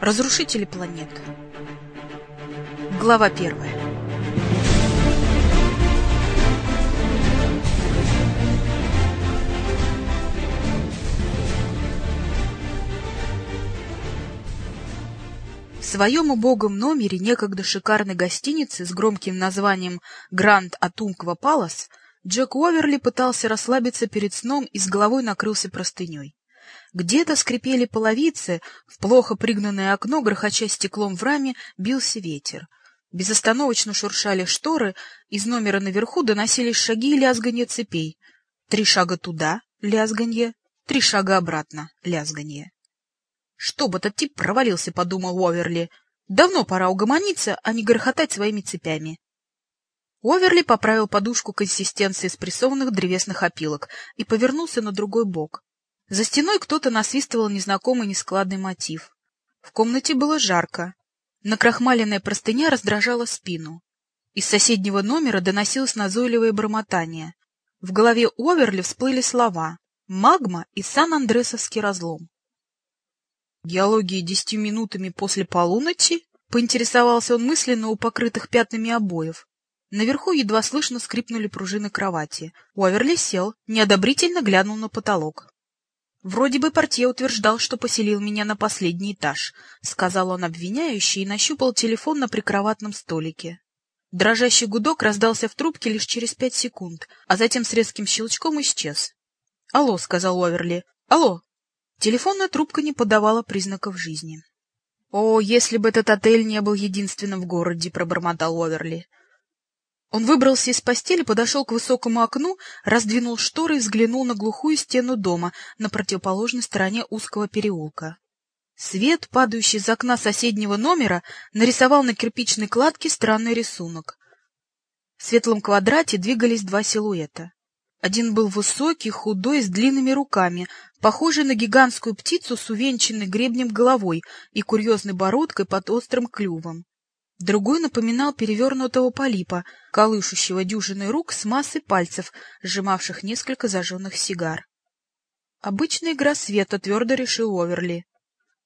Разрушители планет. Глава первая. В своем убогом номере некогда шикарной гостиницы с громким названием «Гранд Атумква Палас» Джек Уоверли пытался расслабиться перед сном и с головой накрылся простыней. Где-то скрипели половицы, в плохо пригнанное окно, грохоча стеклом в раме, бился ветер. Безостановочно шуршали шторы, из номера наверху доносились шаги и лязганье цепей. Три шага туда — лязганье, три шага обратно — лязганье. «Чтоб этот тип провалился», — подумал Уоверли. «Давно пора угомониться, а не грохотать своими цепями». Уоверли поправил подушку консистенции спрессованных древесных опилок и повернулся на другой бок. За стеной кто-то насвистывал незнакомый нескладный мотив. В комнате было жарко. Накрахмаленная простыня раздражала спину. Из соседнего номера доносилось назойливое бормотание. В голове Уоверли всплыли слова «Магма» и «Сан-Андресовский разлом». Геологии десятью минутами после полуночи? Поинтересовался он мысленно у покрытых пятнами обоев. Наверху едва слышно скрипнули пружины кровати. Уоверли сел, неодобрительно глянул на потолок. «Вроде бы портье утверждал, что поселил меня на последний этаж», — сказал он обвиняющий и нащупал телефон на прикроватном столике. Дрожащий гудок раздался в трубке лишь через пять секунд, а затем с резким щелчком исчез. «Алло», — сказал Уоверли. «Алло». Телефонная трубка не подавала признаков жизни. «О, если бы этот отель не был единственным в городе», — пробормотал Уоверли. Он выбрался из постели, подошел к высокому окну, раздвинул шторы и взглянул на глухую стену дома на противоположной стороне узкого переулка. Свет, падающий из окна соседнего номера, нарисовал на кирпичной кладке странный рисунок. В светлом квадрате двигались два силуэта. Один был высокий, худой, с длинными руками, похожий на гигантскую птицу с увенчанной гребнем головой и курьезной бородкой под острым клювом. Другой напоминал перевернутого полипа, колышущего дюжиной рук с массой пальцев, сжимавших несколько зажженных сигар. Обычная игра света, твердо решил Оверли.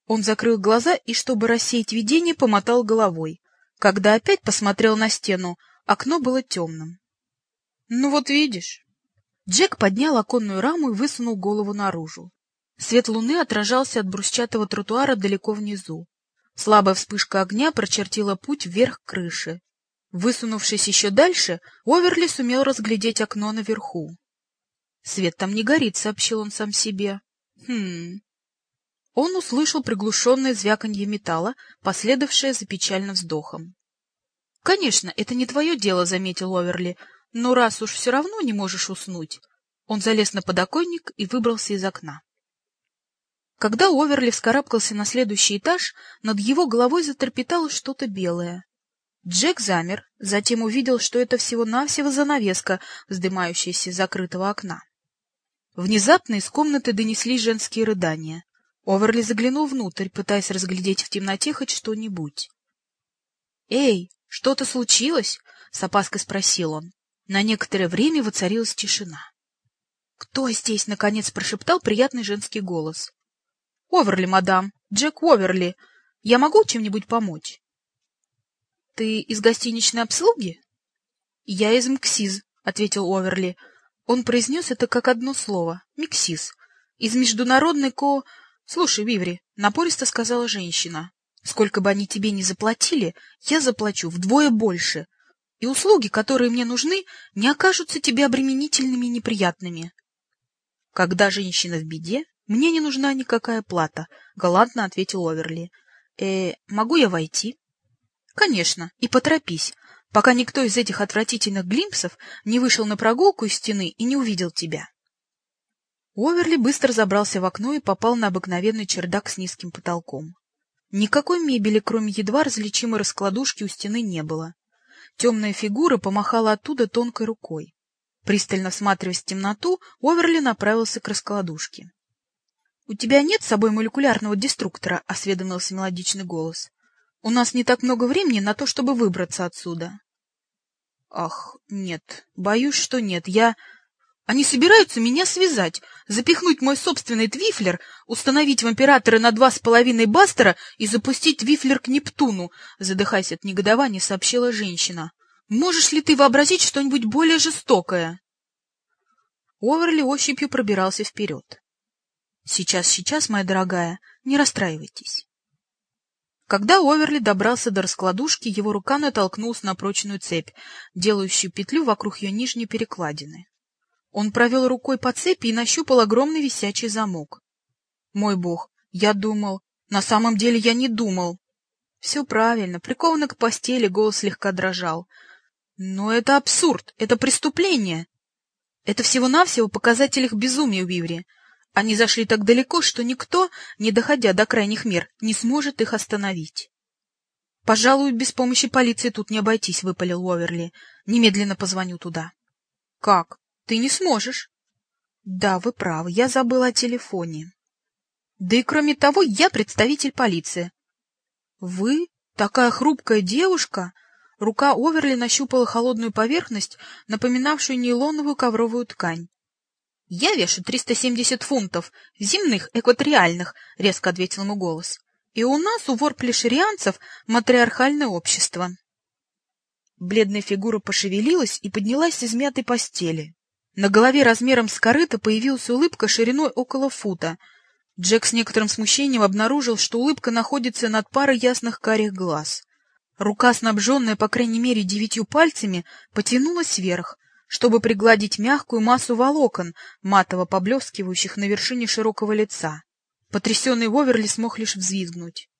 Он закрыл глаза и, чтобы рассеять видение, помотал головой. Когда опять посмотрел на стену, окно было темным. — Ну вот видишь. Джек поднял оконную раму и высунул голову наружу. Свет луны отражался от брусчатого тротуара далеко внизу. Слабая вспышка огня прочертила путь вверх крыши. Высунувшись еще дальше, Оверли сумел разглядеть окно наверху. «Свет там не горит», — сообщил он сам себе. «Хм...» Он услышал приглушенное звяканье металла, последовавшее за печальным вздохом. «Конечно, это не твое дело», — заметил Оверли, — «но раз уж все равно не можешь уснуть...» Он залез на подоконник и выбрался из окна. Когда Оверли вскарабкался на следующий этаж, над его головой затрепетало что-то белое. Джек замер, затем увидел, что это всего-навсего занавеска, вздымающаяся из закрытого окна. Внезапно из комнаты донеслись женские рыдания. Оверли заглянул внутрь, пытаясь разглядеть в темноте хоть что-нибудь. «Эй, что-то случилось?» — с опаской спросил он. На некоторое время воцарилась тишина. «Кто здесь?» — наконец прошептал приятный женский голос. Оверли, мадам, Джек Оверли. Я могу чем-нибудь помочь? — Ты из гостиничной обслуги? — Я из МКСИЗ, — ответил Оверли. Он произнес это как одно слово — МКСИЗ. Из международной ко... — Слушай, Виври, — напористо сказала женщина, — сколько бы они тебе ни заплатили, я заплачу вдвое больше, и услуги, которые мне нужны, не окажутся тебе обременительными и неприятными. Когда женщина в беде, «Мне не нужна никакая плата», — галантно ответил Оверли. «Э, могу я войти?» «Конечно, и поторопись, пока никто из этих отвратительных глимпсов не вышел на прогулку из стены и не увидел тебя». Оверли быстро забрался в окно и попал на обыкновенный чердак с низким потолком. Никакой мебели, кроме едва различимой раскладушки, у стены не было. Темная фигура помахала оттуда тонкой рукой. Пристально всматриваясь в темноту, Оверли направился к раскладушке. — У тебя нет с собой молекулярного деструктора? — осведомился мелодичный голос. — У нас не так много времени на то, чтобы выбраться отсюда. — Ах, нет, боюсь, что нет. Я... Они собираются меня связать. запихнуть мой собственный твифлер, установить в императора на два с половиной бастера и запустить твифлер к Нептуну, задыхаясь от негодования, сообщила женщина. Можешь ли ты вообразить что-нибудь более жестокое? Оверли ощупью пробирался вперед. Сейчас, сейчас, моя дорогая, не расстраивайтесь. Когда Оверли добрался до раскладушки, его рука натолкнулась на прочную цепь, делающую петлю вокруг ее нижней перекладины. Он провел рукой по цепи и нащупал огромный висячий замок. Мой бог, я думал. На самом деле я не думал. Все правильно, прикованно к постели, голос слегка дрожал. Но это абсурд, это преступление. Это всего-навсего показатель их безумия в Вивре. Они зашли так далеко, что никто, не доходя до крайних мер, не сможет их остановить. — Пожалуй, без помощи полиции тут не обойтись, — выпалил Уоверли. — Немедленно позвоню туда. — Как? Ты не сможешь. — Да, вы правы, я забыла о телефоне. — Да и кроме того, я представитель полиции. — Вы? Такая хрупкая девушка? Рука Оверли нащупала холодную поверхность, напоминавшую нейлоновую ковровую ткань. «Я вешу 370 фунтов, земных, экваториальных», — резко ответил ему голос. «И у нас, у вор-плешерианцев, матриархальное общество». Бледная фигура пошевелилась и поднялась из мятой постели. На голове размером с корыто появилась улыбка шириной около фута. Джек с некоторым смущением обнаружил, что улыбка находится над парой ясных карих глаз. Рука, снабженная по крайней мере девятью пальцами, потянулась вверх, чтобы пригладить мягкую массу волокон, матово поблескивающих на вершине широкого лица. Потрясенный Воверли смог лишь взвизгнуть.